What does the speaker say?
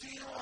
feel